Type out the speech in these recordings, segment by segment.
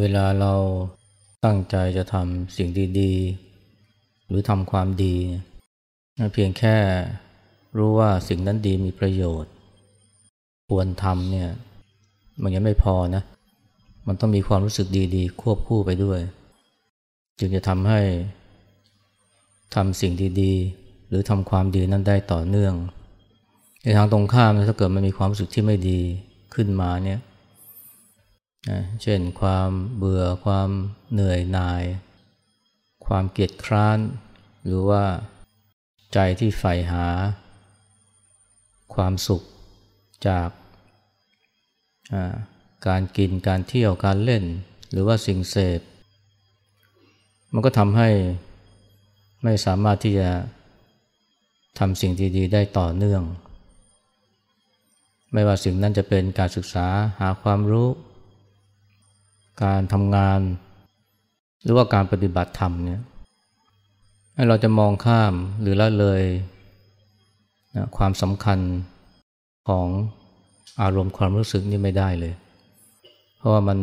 เวลาเราตั้งใจจะทำสิ่งดีๆ หรือทำความดี เพียงแค่รู้ว่าสิ่งนั้นดีมีประโยชน์ ควรทำเนี่ยมันยังไม่พอนะ มันต้องมีความรู้สึกดีๆ ควบคู่ไปด้วย จึงจะทำให้ทำสิ่งดีๆ หรือทำความดีนั้นได้ต่อเนื่อง ในทางตรงข้ามถ้าเกิดมันมีความรู้สึกที่ไม่ดีขึ้นมาเนี่ย เช่นความเบื่อความเหนื่อยหน่าย ความเกียจคร้าน หรือว่าใจที่ใฝ่หา ความสุขจากการกินการเที่ยวการเล่น หรือว่าสิ่งเสพ มันก็ทำให้ไม่สามารถที่จะทำสิ่งดีๆได้ต่อเนื่อง ไม่ว่าสิ่งนั้นจะเป็นการศึกษาหาความรู้ การทำงาน หรือว่าการปฏิบัติธรรมเนี่ยให้เราจะมองข้ามหรือละเลยนะความสำคัญของอารมณ์ความรู้สึกนี่ไม่ได้เลย เพราะว่ามัน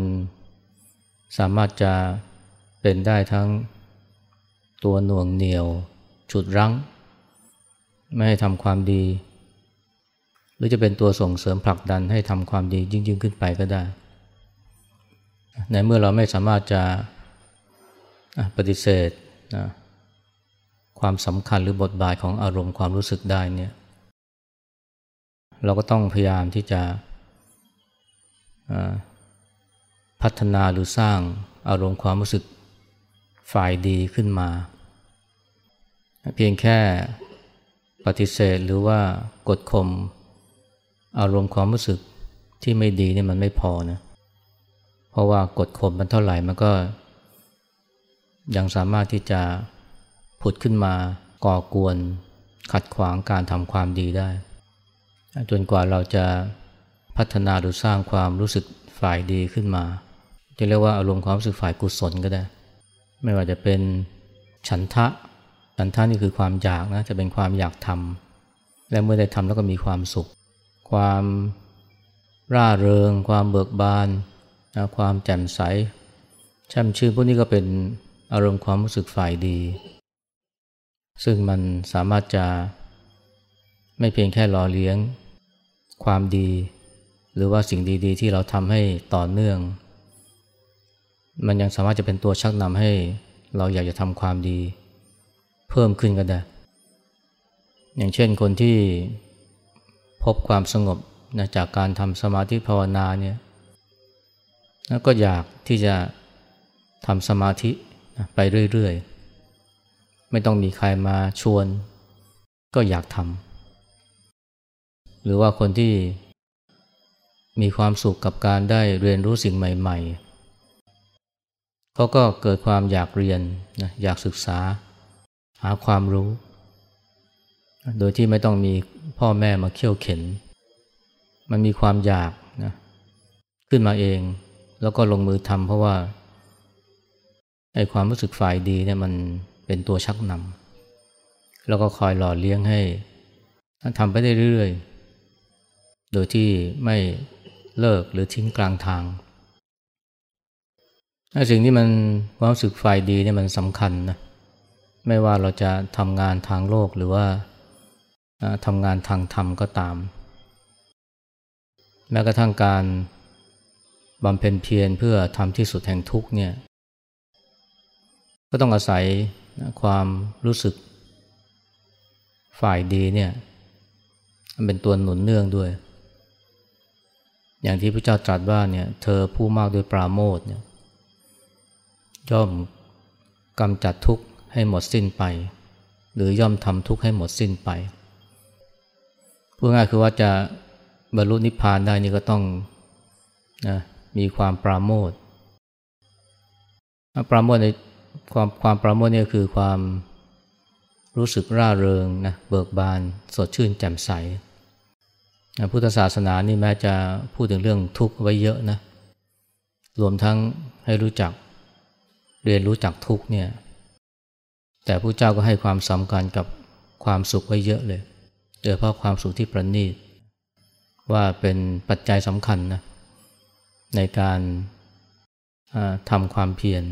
สามารถจะเป็นได้ทั้งตัวหน่วงเหนียว ฉุดรั้ง ไม่ให้ทำความดี หรือจะเป็นตัวส่งเสริมผลักดันให้ทำความดียิ่งยิ่งขึ้นไปก็ได้ ในเมื่อเราไม่สามารถจะปฏิเสธนะความสำคัญหรือบทบาทของอารมณ์ความรู้สึกได้เนี่ย เราก็ต้องพยายามที่จะพัฒนาหรือสร้างอารมณ์ความรู้สึกฝ่ายดีขึ้นมา เพียงแค่ปฏิเสธหรือว่ากดข่มอารมณ์ความรู้สึกที่ไม่ดีนี่มันไม่พอนะ เพราะว่ากดข่มมันเท่าไหร่มันก็ ยังสามารถที่จะผุดขึ้นมาก่อกวน ขัดขวางการทำความดีได้ จนกว่าเราจะพัฒนาหรือสร้างความรู้สึกฝ่ายดีขึ้นมา จะเรียกว่าอารมณ์ความรู้สึกฝ่ายกุศลก็ได้ ไม่ว่าจะเป็นฉันทะ ฉันทะนี่คือความอยากนะ จะเป็นความอยากทำและเมื่อได้ทำแล้วก็มีความสุข ความร่าเริง ความเบิกบาน นะความแจ่มใสแช่มชื่นพวกนี้ก็เป็นอารมณ์ความรู้สึกฝ่ายดี ซึ่งมันสามารถจะไม่เพียงแค่รอเลี้ยงความดี หรือว่าสิ่งดีๆ ที่เราทำให้ต่อเนื่อง มันยังสามารถจะเป็นตัวชักนำให้เราอยากจะทำความดี เพิ่มขึ้นก็ได้ อย่างเช่นคนที่พบความสงบนะจากการทำสมาธิภาวนาเนี่ย แล้วก็อยากที่จะทำสมาธิไปเรื่อยๆ ไม่ต้องมีใครมาชวน ก็อยากทำหรือว่าคนที่มีความสุขกับการได้เรียนรู้สิ่งใหม่ ๆ เขาก็เกิดความอยากเรียนนะอยากศึกษา หาความรู้ โดยที่ไม่ต้องมีพ่อแม่มาเขี่ยวเข็น มันมีความอยากนะขึ้นมาเอง แล้วก็ลงมือทำเพราะว่าไอ้ความรู้สึกฝ่ายดีเนี่ยมันเป็นตัวชักนำแล้วก็คอยหล่อเลี้ยงให้ทำไปได้เรื่อยๆ โดยที่ไม่เลิกหรือทิ้งกลางทางสิ่งที่มันความรู้สึกฝ่ายดีเนี่ยมันสำคัญนะไม่ว่าเราจะทำงานทางโลกหรือว่าทำงานทางธรรมก็ตาม แม้กระทั่งการ บำเพ็ญเพียรเพื่อทำที่สุดแห่งทุกเนี่ยก็ต้องอาศัยความรู้สึกฝ่ายดีเนี่ยมันเป็นตัวหนุนเนื่องด้วย อย่างที่พระเจ้าตรัสว่าเนี่ยเธอผู้มากด้วยปราโมทเนี่ยย่อมกำจัดทุกข์ให้หมดสิ้นไป หรือย่อมทำทุกข์ให้หมดสิ้นไปพูดง่ายคือว่าจะบรรลุนิพพานได้นี่ก็ต้องนะ มีความปราโมทปราโมทในความความประโมทนี่คือความรู้สึกร่าเริงนะเบิกบานสดชื่นแจ่มใสพุทธศาสนานี่แม้จะพูดถึงเรื่องทุกข์ไว้เยอะนะรวมทั้งให้รู้จักเรียนรู้จักทุกข์เนี่ยแต่พระเจ้าก็ให้ความสำคัญกับความสุขไว้เยอะเลยโดยเฉพาะความสุขที่ประณีตว่าเป็นปัจจัยสำคัญนะ ในการทำความเพียร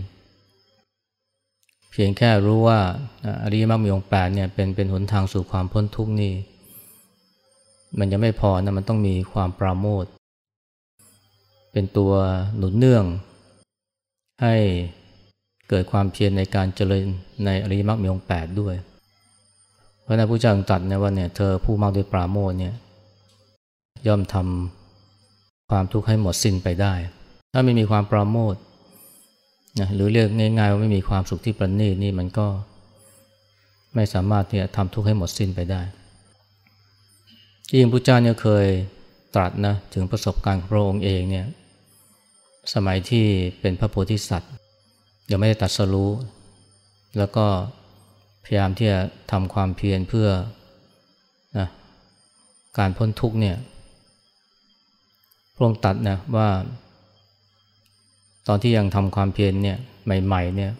เพียงแค่รู้ว่าอริยมรรคมีองค์แปดเนี่ยเป็นเป็นหนทางสู่ความพ้นทุกข์นี่ มันยังไม่พอนะมันต้องมีความปราโมทเป็นตัวหนุนเนื่อง ให้เกิดความเพียรในการเจริญในอริยมรรคมีองค์แปดด้วย เพราะนั้นพระเจ้าตรัสนะว่าเนี่ยเธอผู้มากด้วยปราโมทเนี่ยย่อมทำ ความทุกข์ให้หมดสิ้นไปได้ ถ้าไม่มีความปราโมทนะหรือเรียกง่ายๆว่าไม่มีความสุขที่ประณีตนี่มันก็ไม่สามารถที่จะทำทุกข์ให้หมดสิ้นไปได้จริงพระเจ้าเนี่ยเคยตรัสนะถึงประสบการณ์ของพระองค์เองเนี่ยสมัยที่เป็นพระโพธิสัตว์ยังไม่ได้ตัดสรู้ แล้วก็พยายามที่จะทำความเพียรเพื่อนะการพ้นทุกข์เนี่ย พระองค์ตัดนะว่า ตอนที่ยังทำความเพียรเนี่ยใหม่ ๆ เนี่ย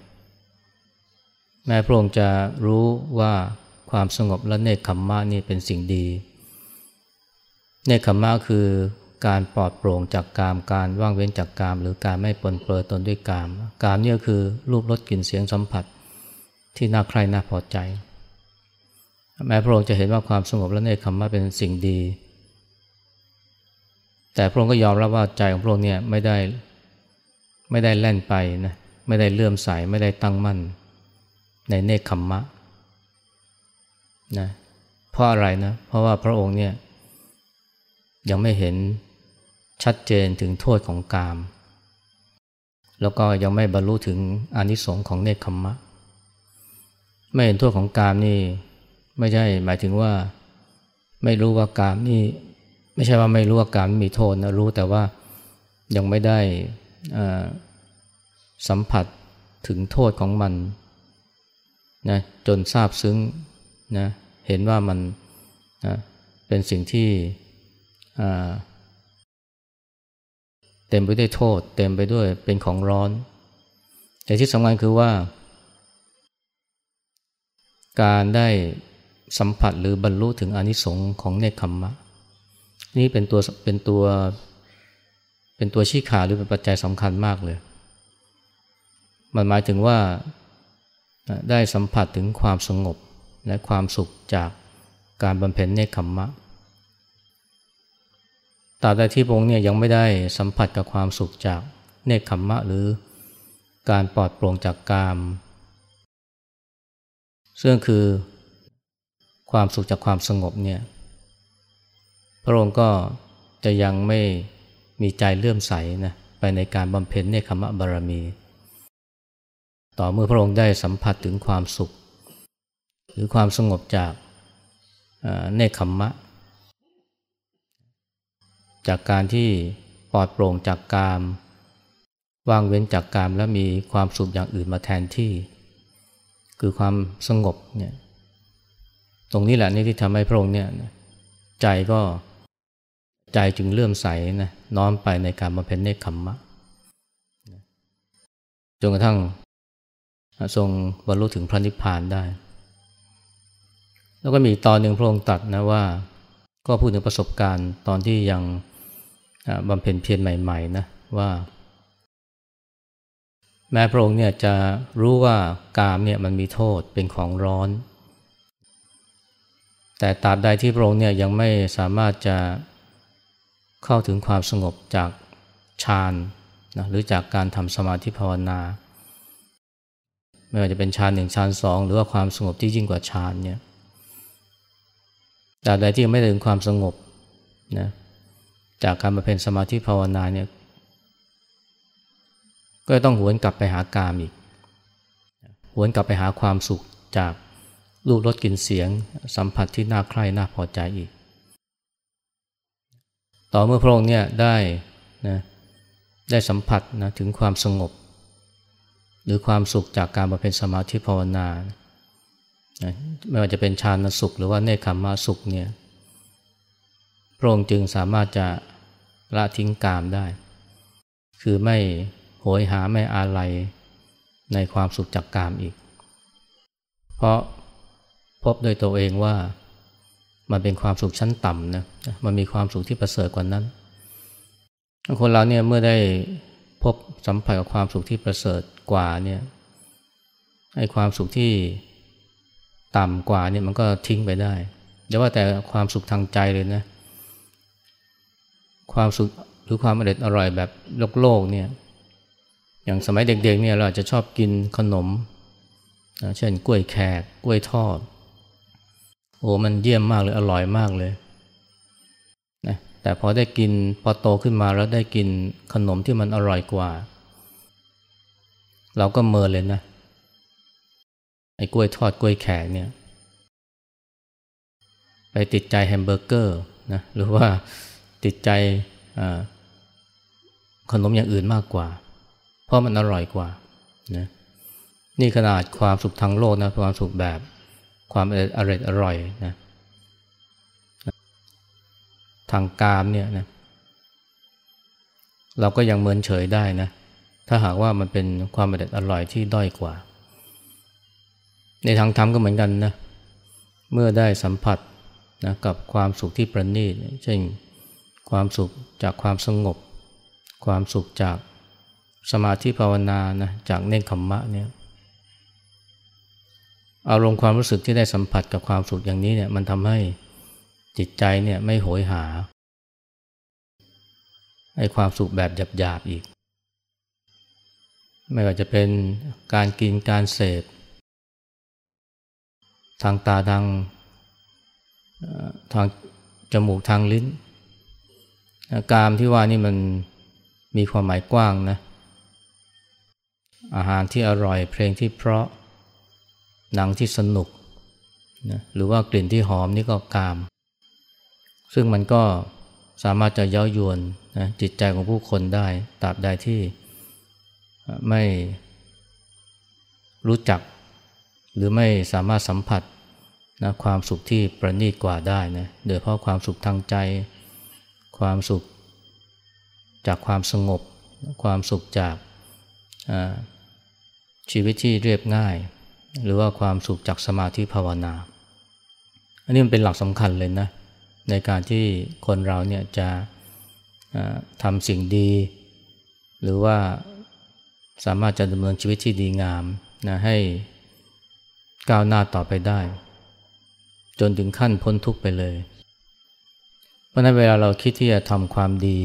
แม้พระองค์จะรู้ว่าความสงบและเนคขมมะนี่เป็นสิ่งดี เนคขมมะคือการปลอดโปร่งจากกามการว่างเว้นจากกาม หรือการไม่ปนเปื้อตนด้วยกาม กามเนี่ยคือรูปรสกลิ่นเสียงสัมผัสที่น่าใคร่น่าพอใจ แม้พระองค์จะเห็นว่าความสงบและเนคขมมะเป็นสิ่งดี แต่พระองค์ก็ยอมรับว่าใจของพระองค์เนี่ยไม่ได้ไม่ได้แล่นไปนะไม่ได้เลื่อมใสไม่ได้ตั้งมั่น ในเนคขมมะนะเพราะอะไรนะ เพราะว่าพระองค์เนี่ยยังไม่เห็นชัดเจนถึงโทษของกาม แล้วก็ยังไม่บรรลุถึงอนิสงค์ของเนคขมมะ ไม่เห็นโทษของกามนี่ ไม่ใช่หมายถึงว่า ไม่รู้ว่ากามนี่ ไม่ใช่ว่าไม่รู้ว่ากามมีโทษนะรู้แต่ว่ายังไม่ได้สัมผัสถึงโทษของมันนะจนทราบซึ้งนะเห็นว่ามันนะเป็นสิ่งที่เต็มไปด้วยโทษ เต็มไปด้วยเป็นของร้อน แต่ที่สำคัญคือว่า การได้สัมผัสหรือบรรลุถึงอนิสงค์ของเนคขมมะ นี่เป็นตัวเป็นตัวเป็นตัวชี้ขาหรือเป็นปัจจัยสำคัญมากเลย มันหมายถึงว่าได้สัมผัสถึงความสงบและความสุขจากการบำเพ็ญเนคขมมะตราบใดที่พระองค์เนี่ยยังไม่ได้สัมผัสกับความสุขจากเนคขมมะหรือการปลอดโปร่งจากกามซึ่งคือความสุขจากความสงบเนี่ย พระองค์ก็จะยังไม่มีใจเลื่อมใสนะไปในการบำเพ็ญเนคขมะบารมี ต่อเมื่อพระองค์ได้สัมผัสถึงความสุข หรือความสงบจากเนคขมมะ จากการที่ปลอดโปร่งจากกามว่างเว้นจากกามแล้วมีความสุขอย่างอื่นมาแทนที่ คือความสงบเนี่ยตรงนี้แหละนี่ที่ทำให้พระองค์เนี่ยใจก็ ใจจึงเลื่อมใสนะน้อมไปในการบำเพ็ญเนคขมมะจนกระทั่งทรงบรรลุถึงพระนิพพานได้ แล้วก็มีตอนหนึ่งพระองค์ตัดนะว่า ก็พูดถึงประสบการณ์ตอนที่ยังบำเพ็ญเพียรใหม่ๆนะว่า แม้พระองค์เนี่ยจะรู้ว่ากามเนี่ยมันมีโทษเป็นของร้อน แต่ตราบใดที่พระองค์เนี่ยยังไม่สามารถจะ เข้าถึงความสงบจากฌานนะหรือจากการทำสมาธิภาวนา ไม่ว่าจะเป็นฌานหนึ่งฌานสองหรือว่าความสงบที่ยิ่งกว่าฌานเนี่ยแต่ใดที่ไม่ถึงความสงบนะจากการมาเป็นสมาธิภาวนาเนี่ยก็ต้องหวนกลับไปหากามอีก หวนกลับไปหาความสุขจากรูปรสกลิ่นเสียง สัมผัสที่น่าใคร่น่าพอใจอีก ต่อเมื่อพระองค์เนี่ยได้นะได้สัมผัสนะถึงความสงบ หรือความสุขจากการบำเพ็ญสมาธิภาวนานะไม่ว่าจะเป็นฌานสุข หรือว่าเนคขมมาสุขเนี่ยพระองค์จึงสามารถจะละทิ้งกามได้ คือไม่โหยหาไม่อาลัยในความสุขจากกามอีก เพราะพบโดยตัวเองว่า มันเป็นความสุขชั้นต่ำนะมันมีความสุขที่ประเสริฐกว่านั้น คนเราเนี่ยเมื่อได้พบสัมผัสกับความสุขที่ประเสริฐกว่าเนี่ยไอ้ความสุขที่ต่ำกว่าเนี่ยมันก็ทิ้งไปได้แต่ว่าแต่ความสุขทางใจเลยนะ ความสุขหรือความอร่อยอร่อยแบบโลกโลกเนี่ย อย่างสมัยเด็กๆเนี่ยเราจะชอบกินขนม เช่นกล้วยแขกกล้วยทอด โอ้มันเยี่ยมมากเลยอร่อยมากเลยนะแต่พอได้กินพอโตขึ้นมาแล้วได้กินขนมที่มันอร่อยกว่า เราก็เมินเลยนะไอ้กล้วยทอดกล้วยแขกเนี่ยไปติดใจแฮมเบอร์เกอร์นะหรือว่าติดใจขนมอย่างอื่นมากกว่า เพราะมันอร่อยกว่านะนี่ขนาดความสุขทางโลกนะความสุขแบบ ความอร่อยอร่อยนะทางกามเนี่ยนะเราก็ยังเมินเฉยได้นะ ถ้าหากว่ามันเป็นความอร่อยอร่อยที่ด้อยกว่า ในทางธรรมก็เหมือนกันนะ เมื่อได้สัมผัสนะกับความสุขที่ประณีตเช่นความสุขจากความสงบ ความสุขจากสมาธิภาวนานะจากเนคขมมะเนี่ย อารมณ์ความรู้สึกที่ได้สัมผัสกับความสุขอย่างนี้เนี่ยมันทำให้จิตใจเนี่ยไม่โหยหาไอ้ความสุขแบบหยาบๆอีก ไม่ว่าจะเป็นการกินการเสพทางตาทางทางจมูกทางลิ้น กามที่ว่านี่มันมีความหมายกว้างนะ อาหารที่อร่อยเพลงที่เพราะ หนังที่สนุกนะหรือว่ากลิ่นที่หอมนี่ก็กาม ซึ่งมันก็สามารถจะเย้ายวนนะจิตใจของผู้คนได้ตราบใดที่ไม่รู้จัก หรือไม่สามารถสัมผัสนะความสุขที่ประณีตกว่าได้นะโดยเพราะความสุขทางใจ ความสุขจากความสงบ ความสุขจากชีวิตที่เรียบง่าย หรือว่าความสุขจากสมาธิภาวนา อันนี้มันเป็นหลักสำคัญเลยนะ ในการที่คนเราเนี่ยจะทำสิ่งดี หรือว่าสามารถจะดำเนินชีวิตที่ดีงามนะให้ก้าวหน้าต่อไปได้ จนถึงขั้นพ้นทุกข์ไปเลย เพราะนั้นเวลาเราคิดที่จะทำความดี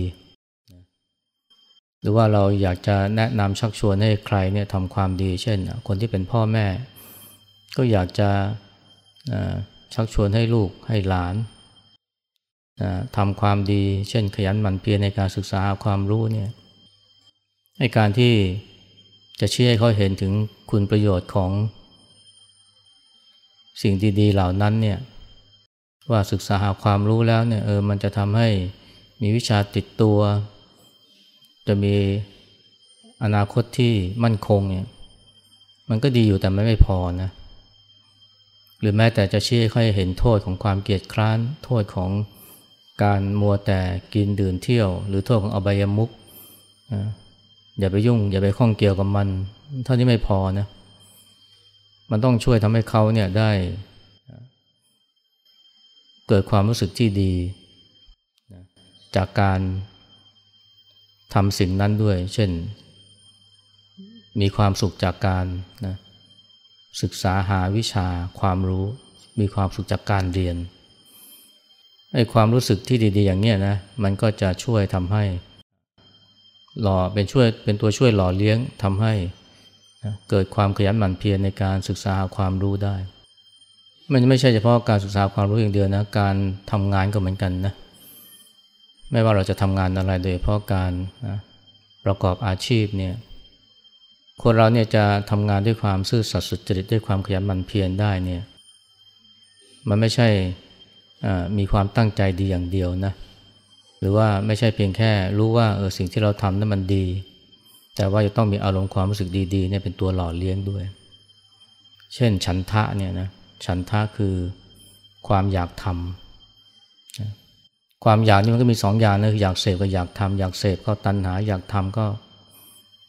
หรือว่าเราอยากจะแนะนำชักชวนให้ใครเนี่ยทำความดี เช่น คนที่เป็นพ่อแม่ ก็อยากจะชักชวนให้ลูกให้หลานทำความดี เช่นขยันหมั่นเพียรในการศึกษาความรู้เนี่ยในการที่จะชี้ให้เขาเห็นถึงคุณประโยชน์ของสิ่งดีๆเหล่านั้นเนี่ยว่าศึกษาหาความรู้แล้วเนี่ยเออมันจะทำให้มีวิชาติดตัว จะมีอนาคตที่มั่นคงเนี่ยมันก็ดีอยู่แต่ไม่ไม่พอนะ หรือแม้แต่จะชี้ให้เห็นโทษของความเกียดคร้าน โทษของการมัวแต่กินดื่มเที่ยว หรือโทษของอบายมุกอย่าไปยุ่ง อย่าไปข้องเกี่ยวกับมัน เท่านี้ไม่พอนะมันต้องช่วยทำให้เขาเนี่ยได้ เกิดความรู้สึกที่ดี จากการทำสิ่งนั้นด้วย เช่น มีความสุขจากการนะ ศึกษาหาวิชาความรู้ มีความสุขจากการเรียนไอ้ความรู้สึกที่ดีๆ อย่างเนี้ยนะมันก็จะช่วยทำให้หล่อเป็นช่วยเป็นตัวช่วยหล่อเลี้ยงทำให้นะเกิดความขยันหมั่นเพียรในการศึกษาความรู้ได้ มันไม่ใช่เฉพาะการศึกษาความรู้อย่างเดียวนะการทำงานก็เหมือนกันนะไม่ว่าเราจะทำงานอะไรโดยเพราะการนะประกอบอาชีพเนี่ย คนเราเนี่ยจะทำงานด้วยความซื่อสัตย์สุจริตด้วยความขยันหมั่นเพียรได้เนี่ยมันไม่ใช่มีความตั้งใจดีอย่างเดียวนะหรือว่าไม่ใช่เพียงแค่รู้ว่าเออสิ่งที่เราทำนั้นมันดี แต่ว่าจะต้องมีอารมณ์ความรู้สึกดีๆเนี่ยเป็นตัวหล่อเลี้ยงด้วย เช่นฉันทะเนี่ยนะฉันทะคือความอยากทำความอยากนี่มันก็มีสองอย่างนะคืออยากเสพกับอยากทำอยากเสพก็ตัณหาอยากทำก็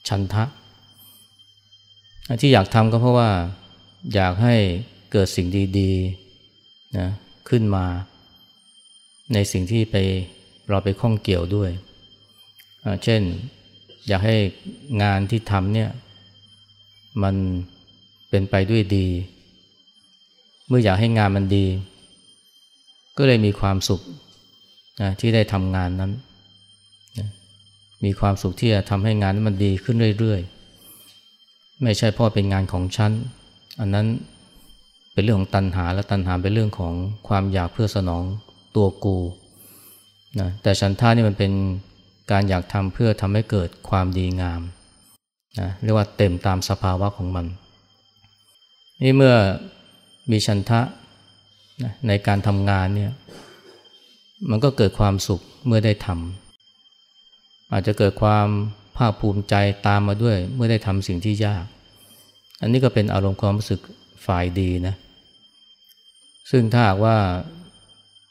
ชันทะ ที่อยากทำก็เพราะว่าอยากให้เกิดสิ่งดีๆนะขึ้นมา ในสิ่งที่ไปเราไปข้องเกี่ยวด้วย เช่นอยากให้งานที่ทำเนี่ยมันเป็นไปด้วยดี เมื่ออยากให้งานมันดี ก็เลยมีความสุขนะที่ได้ทำงานนั้นนะมีความสุขที่จะทำให้งานนั้นมันดีขึ้นเรื่อยๆ ไม่ใช่พราะเป็นงานของฉัน อันนั้นเป็นเรื่องของตัณหาและตัณหาเป็นเรื่องของความอยากเพื่อสนองตัวกูนะแต่ฉันท่านี่มันเป็นการอยากทำเพื่อทำให้เกิดความดีงามนะเรียกว่าเต็มตามสภาวะของมัน นี่เมื่อมีฉันทะนะในการทำงานเนี่ยมันก็เกิดความสุขเมื่อได้ทำอาจจะเกิดความ ภาคภูมิใจตามมาด้วย เมื่อได้ทำสิ่งที่ยาก อันนี้ก็เป็นอารมณ์ความรู้สึกฝ่ายดีนะ ซึ่งถ้าหากว่า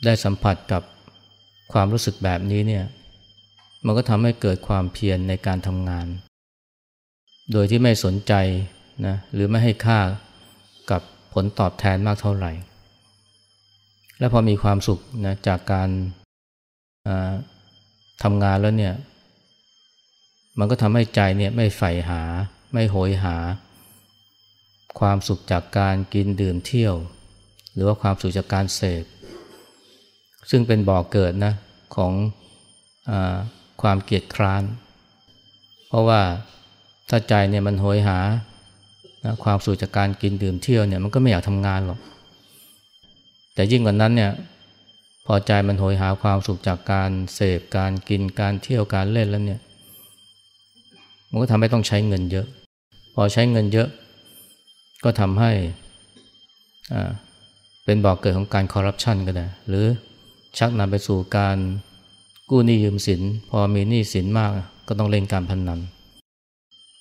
ได้สัมผัสกับความรู้สึกแบบนี้เนี่ย มันก็ทำให้เกิดความเพียรในการทำงาน โดยที่ไม่สนใจนะหรือไม่ให้ค่ากับผลตอบแทนมากเท่าไหร่ และพอมีความสุขนะจากการทำงานแล้วเนี่ย มันก็ทำให้ใจเนี่ยไม่ใฝ่หา ไม่โหยหา ความสุขจากการกินดื่มเที่ยว หรือว่าความสุขจากการเสพซึ่งเป็นบ่อกเกิดนะของอความเกียดคร้าน เพราะว่าถ้าใจเนี่ยมันโหยหานะความสุขจากการกินดื่มเที่ยวเนี่ยมันก็ไม่อยากทำงานหรอก แต่ยิ่งกว่านั้นเนี่ยพอใจมันโหยหาความสุขจากการเสพการกินการเที่ยวการเล่นแล้วเนี่ย มันก็ทำให้ต้องใช้เงินเยอะ พอใช้เงินเยอะ ก็ทำให้เป็นบ่อกเกิดของการคอร์รัปชันก็ได้ หรือชักนำไปสู่การกู้หนี้ยืมสิน พอมีหนี้สินมากก็ต้องเล่นการพนนัน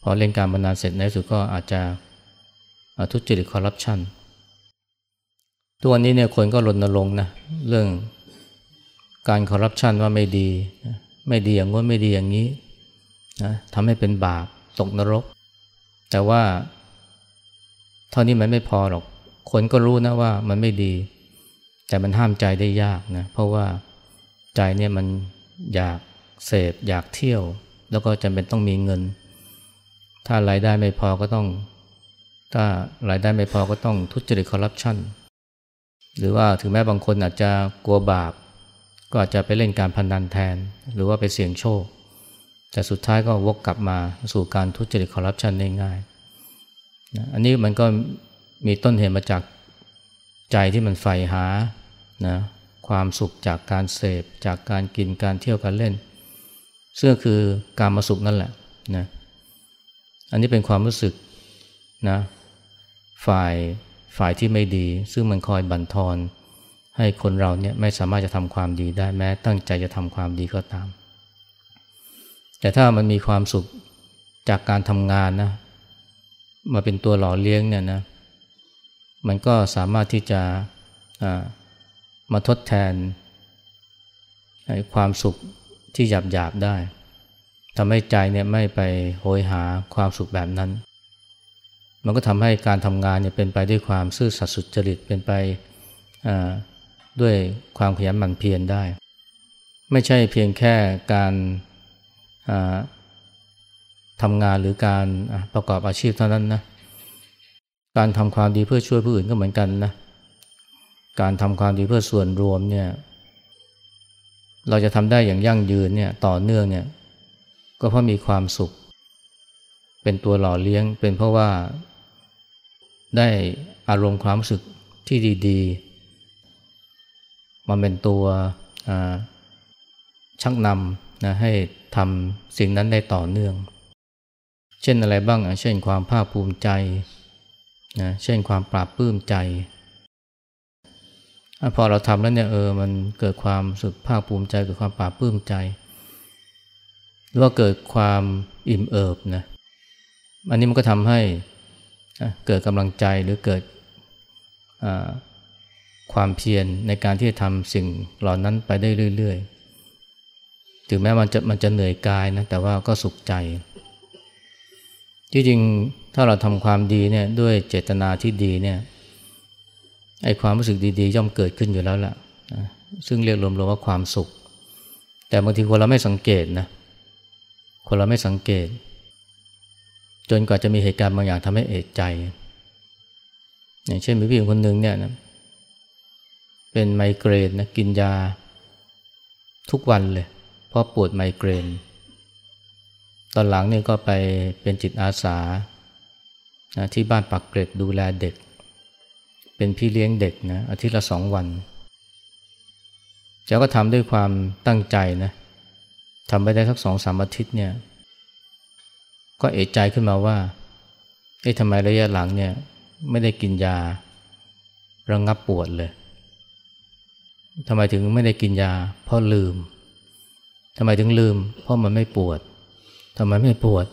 พอเล่นการพนนันเสร็จในสุดก็อาจจะทุจริตคอร์รัปชันตัวนนี้เนี่ยคนก็รณรงค์นะเรื่องการคอร์รัปชันว่าไม่ดี ไม่ดีอย่างงี้ไม่ดีอย่างนี้ นะทำให้เป็นบาปตกนรก แต่ว่าเท่านี้มันไม่พอหรอก คนก็รู้นะว่ามันไม่ดี แต่มันห้ามใจได้ยากนะเพราะว่าใจเนี่ยมันอยากเสพอยากเที่ยว แล้วก็จำเป็นต้องมีเงิน ถ้ารายได้ไม่พอก็ต้อง ถ้ารายได้ไม่พอก็ต้องทุจริตคอร์รัปชันหรือว่าถึงแม้บางคนอาจจะกลัวบาป ก็อาจจะไปเล่นการพนันแทน หรือว่าไปเสี่ยงโชค แต่สุดท้ายก็วกกลับมาสู่การทุจริตคอร์รัปชันได้ง่ายนะอันนี้มันก็มีต้นเหตุมาจากใจที่มันใฝ่หานะความสุขจากการเสพ จากการกินการเที่ยวการเล่นซึ่งคือการมาสุขนั่นแหละนะอันนี้เป็นความรู้สึกนะฝ่ายฝ่ายที่ไม่ดี ซึ่งมันคอยบั่นทอนให้คนเราเนี่ยไม่สามารถจะทำความดีได้แม้ตั้งใจจะทำความดีก็ตาม แต่ถ้ามันมีความสุขจากการทำงานนะ มาเป็นตัวหล่อเลี้ยงเนี่ยนะ มันก็สามารถที่จะมาทดแทนความสุขที่หยาบหยาบได้ทำให้ใจเนี่ยไม่ไปโหยหาความสุขแบบนั้น มันก็ทำให้การทำงานเนี่ยเป็นไปด้วยความซื่อสัตย์สุจริตเป็นไปด้วยความขยันหมั่นเพียรได้ ไม่ใช่เพียงแค่การ ทำงานหรือการประกอบอาชีพเท่านั้นนะการทำความดีเพื่อช่วยผู้อื่นก็เหมือนกันนะการทำความดีเพื่อส่วนรวมเนี่ยเราจะทำได้อย่างยั่งยืนเนี่ยต่อเนื่องเนี่ยก็เพราะมีความสุข เป็นตัวหล่อเลี้ยงเป็นเพราะว่า ได้อารมณ์ความรู้สึกที่ดีๆมันเป็นตัวชักนำนะให้ ทำสิ่งนั้นได้ต่อเนื่อง เช่นอะไรบ้างเช่นความภาคภูมิใจนะเช่นความปราบปลื้มใจ พอเราทำแล้วเนี่ยเออมันเกิดความสึกภาคภูมิใจเกิดความปราบปลื้มใจ หรือว่าเกิดความอิ่มเอิบนะอันนี้มันก็ทำให้เกิดกำลังใจหรือเกิดความเพียรในการที่จะทำสิ่งเหล่านั้นไปได้เรื่อยๆ ถึงแม้มันจะมันจะเหนื่อยกายนะแต่ว่าก็สุขใจที่จริงถ้าเราทำความดีเนี่ยด้วยเจตนาที่ดีเนี่ยไอความรู้สึกดีๆ ย่อมเกิดขึ้นอยู่แล้วล่ะซึ่งเรียกรวมๆว่าความสุข แต่บางทีคนเราไม่สังเกตนะคนเราไม่สังเกต จนกว่าจะมีเหตุการณ์บางอย่างทำให้เอกใจ อย่างเช่นมีผู้หญิงคนหนึ่งเนี่ยนะเป็นไมเกรนนะกินยาทุกวันเลย เพราะปวดไมเกรน ตอนหลังนี่ก็ไปเป็นจิตอาสานะที่บ้านปักเกร็ดดูแลเด็ก เป็นพี่เลี้ยงเด็กนะอาทิตย์ละสองวันแกก็ทำด้วยความตั้งใจนะทำไปได้สักสองสามอาทิตย์เนี่ย ก็เอะใจขึ้นมาว่าเอ๊ะทำไมระยะหลังเนี่ยไม่ได้กินยาระงงับปวดเลยทำไมถึงไม่ได้กินยาเพราะลืม ทำไมถึงลืม เพราะมันไม่ปวดทำไมไม่ปวด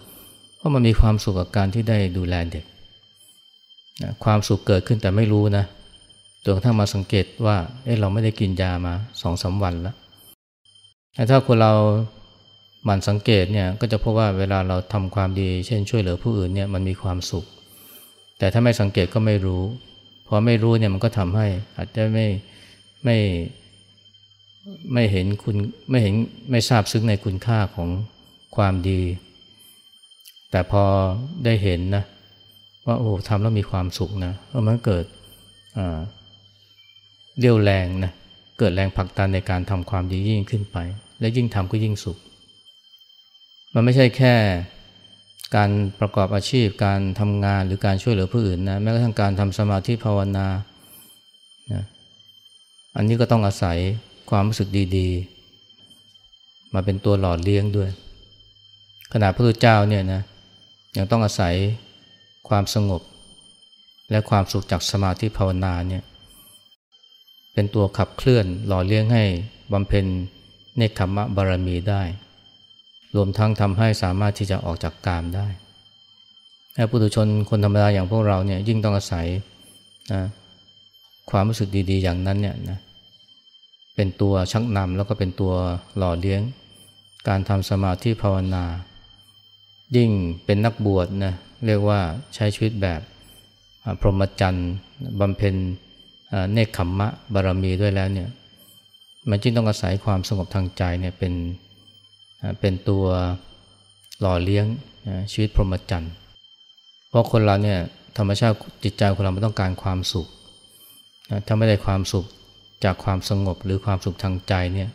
เพราะมันมีความสุขกับการที่ได้ดูแลเด็กความสุขเกิดขึ้นแต่ไม่รู้นะจนกระทั่งมาสังเกตว่าเอ๊ะเราไม่ได้กินยามาสองสาวันแล้วถ้าคนเราหมั่นสังเกตเนี่ยก็จะพบว่าเวลาเราทำความดี เช่นช่วยเหลือผู้อื่นเนี่ยมันมีความสุข แต่ถ้าไม่สังเกตก็ไม่รู้พอไม่รู้เนี่ยมันก็ทำให้อาจจะไม่ไม่ ไม่เห็นคุณไม่เห็นไม่ทราบซึ้งในคุณค่าของความดี แต่พอได้เห็นนะว่าโอ้ทำแล้วมีความสุขนะมันเกิดเรี่ยวแรงนะเกิดแรงผลักดันในการทำความดียิ่งขึ้นไป และยิ่งทำก็ยิ่งสุข มันไม่ใช่แค่การประกอบอาชีพการทำงานหรือการช่วยเหลือผู้อื่นนะแม้กระทั่งการทำสมาธิภาวนานะอันนี้ก็ต้องอาศัย ความรู้สึกดีๆ มาเป็นตัวหล่อเลี้ยงด้วย ขณะพระพุทธเจ้าเนี่ยนะยังต้องอาศัยความสงบ และความสุขจากสมาธิภาวนาเนี่ยเป็นตัวขับเคลื่อนหล่อเลี้ยงให้บำเพ็ญเนคขมะบารมีได้ รวมทั้งทำให้สามารถที่จะออกจากกามได้แต่ปุถุชนคนธรรมดาอย่างพวกเราเนี่ยยิ่งต้องอาศัยนะความรู้สึกดี ๆ อย่างนั้นเนี่ยนะ เป็นตัวชักนำแล้วก็เป็นตัวหล่อเลี้ยง การทำสมาธิภาวนา ยิ่งเป็นนักบวชนะเรียกว่าใช้ชีวิตแบบพรหมจรรย์บำเพ็ญเนคขมมะบารมีด้วยแล้วเนี่ยมันจึงต้องอาศัยความสงบทางใจเนี่ยเป็นเป็นตัวหล่อเลี้ยงชีวิตพรหมจรรย์เพราะคนเราเนี่ยธรรมชาติจิตใจคนเราไม่ต้องการความสุขถ้าไม่ได้ความสุข จากความสงบหรือความสุขทางใจเนี่ย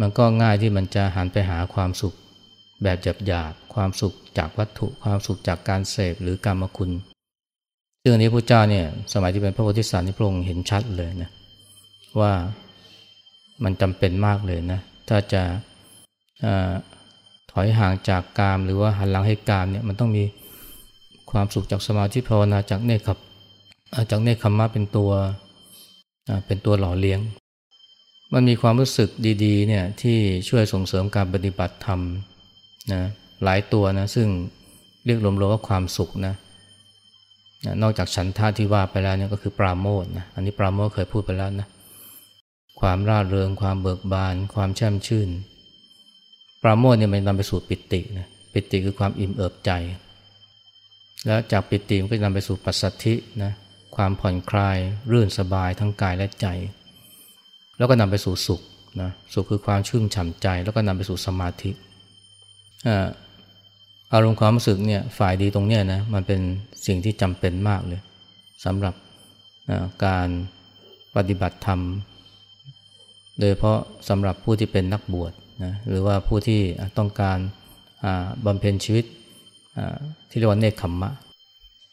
มันก็ง่ายที่มันจะหันไปหาความสุขแบบหยาบๆความสุขจากวัตถุความสุขจากการเสพหรือกรรมคุณซึ่งอันนี้พระเจ้าเนี่ยสมัยที่เป็นพระโพธิสัตว์นี่พระองค์เห็นชัดเลยนะว่ามันจำเป็นมากเลยนะถ้าจะถอยห่างจากกามหรือว่าหันหลังให้กามเนี่ยมันต้องมีความสุขจากสมาธิภาวนาจากเนคขจากเนคขมมะเป็นตัว เป็นตัวหล่อเลี้ยง มันมีความรู้สึกดีๆเนี่ยที่ช่วยส่งเสริมการปฏิบัติธรรมนะหลายตัวนะซึ่งเรียกรวมๆว่าความสุขนะนอกจากฉันท่าที่ว่าไปแล้วเนี่ยก็คือปราโมทนะอันนี้ปราโมทเคยพูดไปแล้วนะความร่าเริงความเบิกบาน ความแช่มชื่น ปราโมทเนี่ยมันนำไปสู่ปิตินะปิติคือความอิ่มเอิบใจ แล้วจากปิติมันก็นำไปสู่ปัสสัทธินะ ความผ่อนคลาย รื่นสบายทั้งกายและใจ แล้วก็นำไปสู่สุขนะสุขคือความชื่นฉ่ำใจ แล้วก็นำไปสู่สมาธิอารมณ์ความรู้สึกเนี่ยฝ่ายดีตรงเนี้ยนะมันเป็นสิ่งที่จำเป็นมากเลยสำหรับการปฏิบัติธรรม โดยเพราะสำหรับผู้ที่เป็นนักบวชนะหรือว่าผู้ที่ต้องการบำเพ็ญชีวิตที่เรียกว่าเนคขมมะ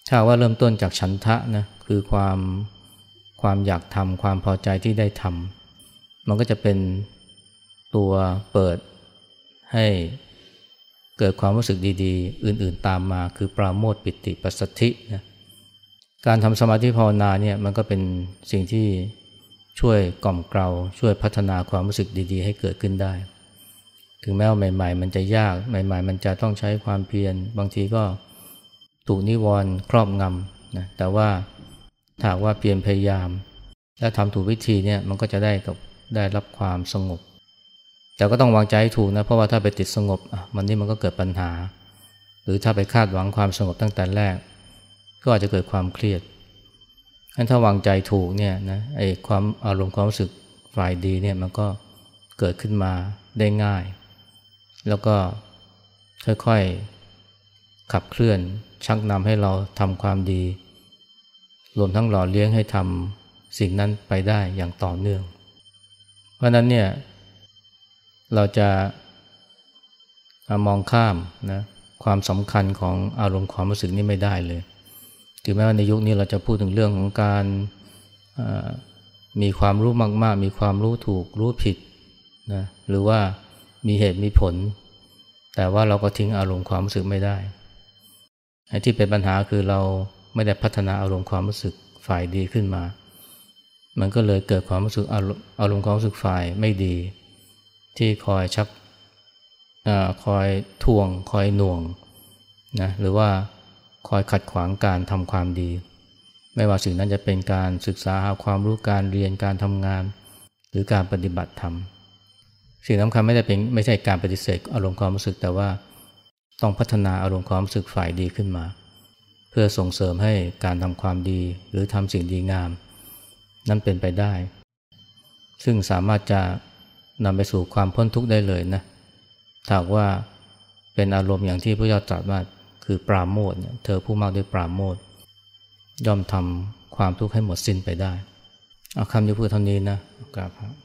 ถ้าว่าเริ่มต้นจากฉันทะนะคือความความอยากทำความพอใจที่ได้ทำมันก็จะเป็นตัวเปิดให้เกิดความรู้สึกดีๆ อื่นๆตามมาคือปราโมทปิติปัสสธินะการทำสมาธิภาวนาเนี่ยมันก็เป็นสิ่งที่ช่วยกล่อมเกลาช่วยพัฒนาความรู้สึกดีๆ ให้เกิดขึ้นได้ ถึงแม้ว่าใหม่ ๆ มันจะยากใหม่ ๆ มันจะต้องใช้ความเพียรบางทีก็ ถูกนิวรณ์ครอบงำนะแต่ว่าถ้าว่าเพียรพยายาม และทำถูกวิธีเนี่ยมันก็จะได้กับได้รับความสงบ แต่ก็ต้องวางใจถูกนะเพราะว่าถ้าไปติดสงบมันนี่มันก็เกิดปัญหา หรือถ้าไปคาดหวังความสงบตั้งแต่แรก ก็อาจจะเกิดความเครียดงั้นถ้าวางใจถูกเนี่ยนะไอ้ความอารมณ์ความรู้สึกฝ่ายดีเนี่ยมันก็เกิดขึ้นมาได้ง่าย แล้วก็ค่อยๆขับเคลื่อน ชักนำให้เราทำความดี รวมทั้งหล่อเลี้ยงให้ทำสิ่งนั้นไปได้อย่างต่อเนื่อง เพราะนั้นเนี่ยเราจะมองข้ามนะความสำคัญของอารมณ์ความรู้สึกนี่ไม่ได้เลย ถึงแม้ว่าในยุคนี้เราจะพูดถึงเรื่องของการมีความรู้มากๆ มีความรู้ถูกรู้ผิดนะหรือว่ามีเหตุมีผล แต่ว่าเราก็ทิ้งอารมณ์ความรู้สึกไม่ได้ ไอ้ที่เป็นปัญหาคือเราไม่ได้พัฒนาอารมณ์ความรู้สึกฝ่ายดีขึ้นมา มันก็เลยเกิดความรู้สึกอารมณ์ความรู้สึกฝ่ายไม่ดี ที่คอยชักอคอยทวง คอยหน่วงนะหรือว่าคอยขัดขวางการทำความดี ไม่ว่าสิ่งนั้นจะเป็นการศึกษาหาความรู้การเรียนการทำงาน หรือการปฏิบัติธรรมสิ่งสำคัญไม่ได้เป็นไม่ใช่การปฏิเสธอารมณ์ความรู้สึกแต่ว่า ต้องพัฒนาอารมณ์ความรู้สึกฝ่ายดีขึ้นมา เพื่อส่งเสริมให้การทำความดีหรือทำสิ่งดีงาม นั้นเป็นไปได้ ซึ่งสามารถจะนำไปสู่ความพ้นทุกข์ได้เลยนะถ้าว่าเป็นอารมณ์อย่างที่พระเจ้าตรัสว่าคือปราโมทเธอผู้มากด้วยปราโมทย่อมทำความทุกข์ให้หมดสิ้นไปได้ เอาคำนี้พูดเท่านี้นะกราบครับ